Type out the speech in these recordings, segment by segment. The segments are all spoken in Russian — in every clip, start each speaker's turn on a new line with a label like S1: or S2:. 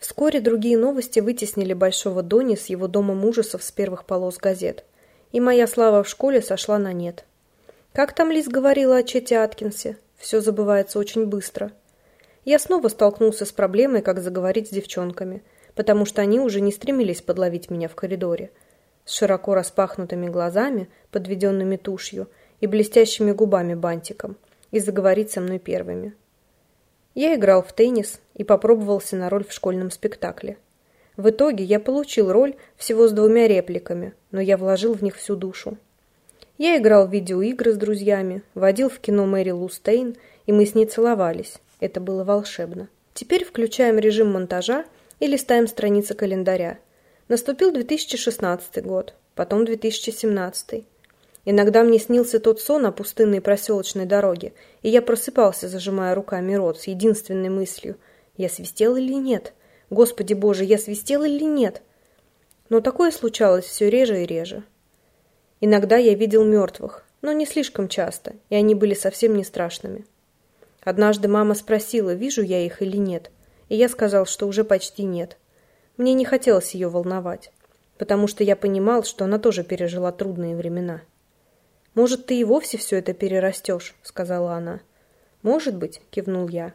S1: Вскоре другие новости вытеснили Большого Дони с его домом ужасов с первых полос газет. И моя слава в школе сошла на нет. Как там Лиз говорила о Чете Аткинсе? Все забывается очень быстро. Я снова столкнулся с проблемой, как заговорить с девчонками, потому что они уже не стремились подловить меня в коридоре. С широко распахнутыми глазами, подведенными тушью, и блестящими губами бантиком, и заговорить со мной первыми. Я играл в теннис и попробовался на роль в школьном спектакле. В итоге я получил роль всего с двумя репликами, но я вложил в них всю душу. Я играл в видеоигры с друзьями, водил в кино Мэри Лу Стейн, и мы с ней целовались. Это было волшебно. Теперь включаем режим монтажа и листаем страницы календаря. Наступил 2016 год, потом 2017. Иногда мне снился тот сон о пустынной проселочной дороге, и я просыпался, зажимая руками рот, с единственной мыслью «Я свистел или нет? Господи Боже, я свистел или нет?» Но такое случалось все реже и реже. Иногда я видел мертвых, но не слишком часто, и они были совсем не страшными. Однажды мама спросила, вижу я их или нет, и я сказал, что уже почти нет. Мне не хотелось ее волновать, потому что я понимал, что она тоже пережила трудные времена. «Может, ты и вовсе все это перерастешь», — сказала она. «Может быть», — кивнул я.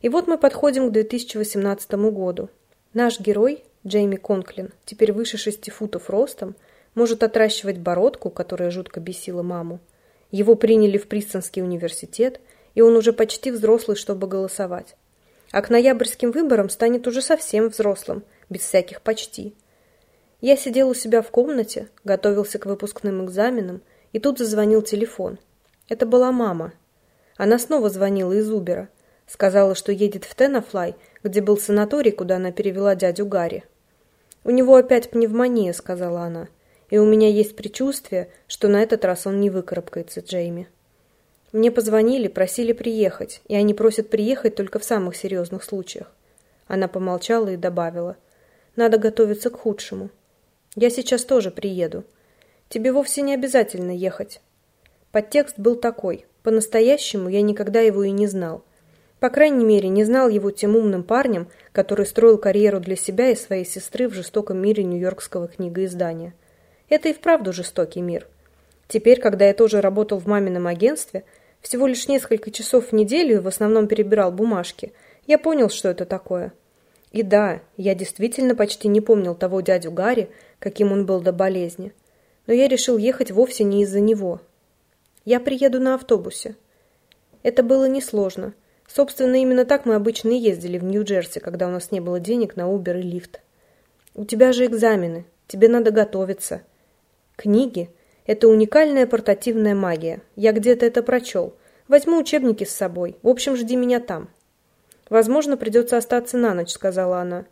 S1: И вот мы подходим к 2018 году. Наш герой, Джейми Конклин, теперь выше шести футов ростом, может отращивать бородку, которая жутко бесила маму. Его приняли в Пристонский университет, и он уже почти взрослый, чтобы голосовать. А к ноябрьским выборам станет уже совсем взрослым, без всяких почти. Я сидел у себя в комнате, готовился к выпускным экзаменам, и тут зазвонил телефон. Это была мама. Она снова звонила из Убера. Сказала, что едет в Тенафлай, где был санаторий, куда она перевела дядю Гарри. «У него опять пневмония», — сказала она. «И у меня есть предчувствие, что на этот раз он не выкарабкается, Джейми». Мне позвонили, просили приехать, и они просят приехать только в самых серьезных случаях. Она помолчала и добавила. «Надо готовиться к худшему. Я сейчас тоже приеду. Тебе вовсе не обязательно ехать. Подтекст был такой. По-настоящему я никогда его и не знал. По крайней мере, не знал его тем умным парнем, который строил карьеру для себя и своей сестры в жестоком мире нью-йоркского книгоиздания. Это и вправду жестокий мир. Теперь, когда я тоже работал в мамином агентстве, всего лишь несколько часов в неделю и в основном перебирал бумажки, я понял, что это такое. И да, я действительно почти не помнил того дядю Гарри, каким он был до болезни но я решил ехать вовсе не из-за него. Я приеду на автобусе. Это было несложно. Собственно, именно так мы обычно и ездили в Нью-Джерси, когда у нас не было денег на Uber и лифт. У тебя же экзамены, тебе надо готовиться. Книги – это уникальная портативная магия. Я где-то это прочел. Возьму учебники с собой. В общем, жди меня там. Возможно, придется остаться на ночь, сказала она.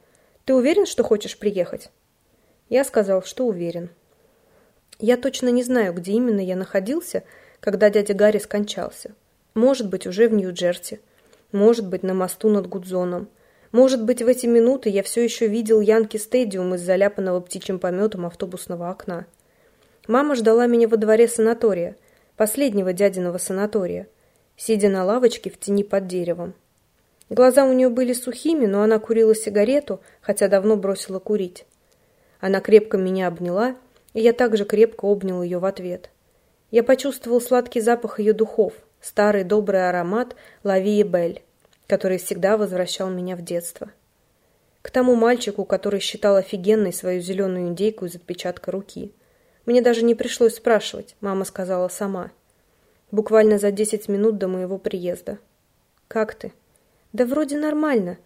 S1: Ты уверен, что хочешь приехать? Я сказал, что уверен. Я точно не знаю, где именно я находился, когда дядя Гарри скончался. Может быть, уже в Нью-Джерси. Может быть, на мосту над Гудзоном. Может быть, в эти минуты я все еще видел Янки Стадиум из заляпанного птичьим пометом автобусного окна. Мама ждала меня во дворе санатория, последнего дядиного санатория, сидя на лавочке в тени под деревом. Глаза у нее были сухими, но она курила сигарету, хотя давно бросила курить. Она крепко меня обняла и я также крепко обнял ее в ответ. Я почувствовал сладкий запах ее духов, старый добрый аромат Лавии Бель, который всегда возвращал меня в детство. К тому мальчику, который считал офигенной свою зеленую индейку из отпечатка руки. Мне даже не пришлось спрашивать, мама сказала сама. Буквально за десять минут до моего приезда. «Как ты?» «Да вроде нормально.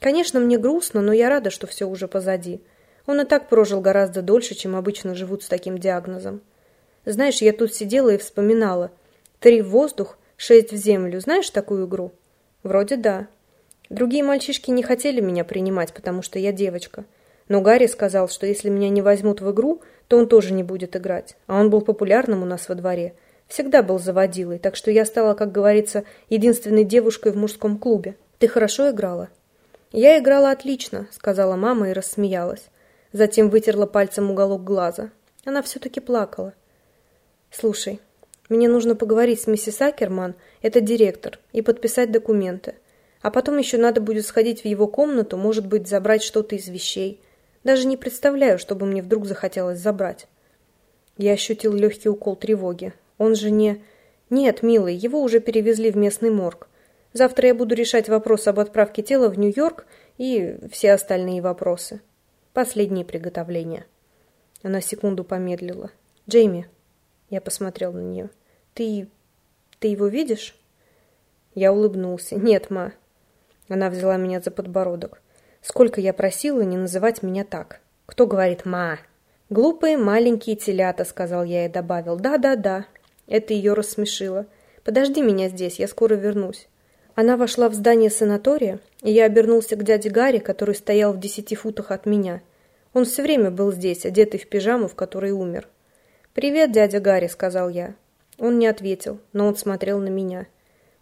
S1: Конечно, мне грустно, но я рада, что все уже позади. Он и так прожил гораздо дольше, чем обычно живут с таким диагнозом. Знаешь, я тут сидела и вспоминала. Три в воздух, шесть в землю. Знаешь такую игру? Вроде да. Другие мальчишки не хотели меня принимать, потому что я девочка. Но Гарри сказал, что если меня не возьмут в игру, то он тоже не будет играть. А он был популярным у нас во дворе. Всегда был заводилой, так что я стала, как говорится, единственной девушкой в мужском клубе. Ты хорошо играла? Я играла отлично, сказала мама и рассмеялась. Затем вытерла пальцем уголок глаза. Она все-таки плакала. «Слушай, мне нужно поговорить с миссис Акерман, это директор, и подписать документы. А потом еще надо будет сходить в его комнату, может быть, забрать что-то из вещей. Даже не представляю, чтобы мне вдруг захотелось забрать. Я ощутил легкий укол тревоги. Он же не... Нет, милый, его уже перевезли в местный морг. Завтра я буду решать вопрос об отправке тела в Нью-Йорк и все остальные вопросы. Последние приготовления. Она секунду помедлила. «Джейми». Я посмотрел на нее. «Ты... ты его видишь?» Я улыбнулся. «Нет, ма». Она взяла меня за подбородок. Сколько я просила не называть меня так. Кто говорит «ма»? «Глупые маленькие телята», — сказал я и добавил. «Да-да-да». Это ее рассмешило. «Подожди меня здесь, я скоро вернусь». Она вошла в здание санатория, и я обернулся к дяде Гарри, который стоял в десяти футах от меня. Он все время был здесь, одетый в пижаму, в которой умер. «Привет, дядя Гарри», — сказал я. Он не ответил, но он смотрел на меня.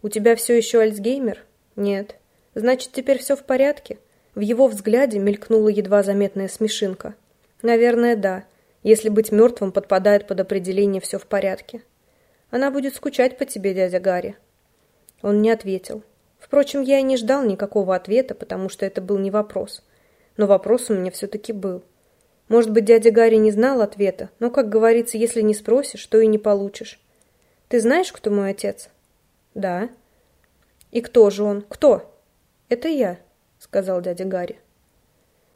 S1: «У тебя все еще Альцгеймер?» «Нет». «Значит, теперь все в порядке?» В его взгляде мелькнула едва заметная смешинка. «Наверное, да. Если быть мертвым подпадает под определение «все в порядке». Она будет скучать по тебе, дядя Гарри». Он не ответил. Впрочем, я и не ждал никакого ответа, потому что это был не вопрос. Но вопрос у меня все-таки был. Может быть, дядя Гарри не знал ответа, но, как говорится, если не спросишь, то и не получишь. Ты знаешь, кто мой отец? Да. И кто же он? Кто? Это я, сказал дядя Гарри.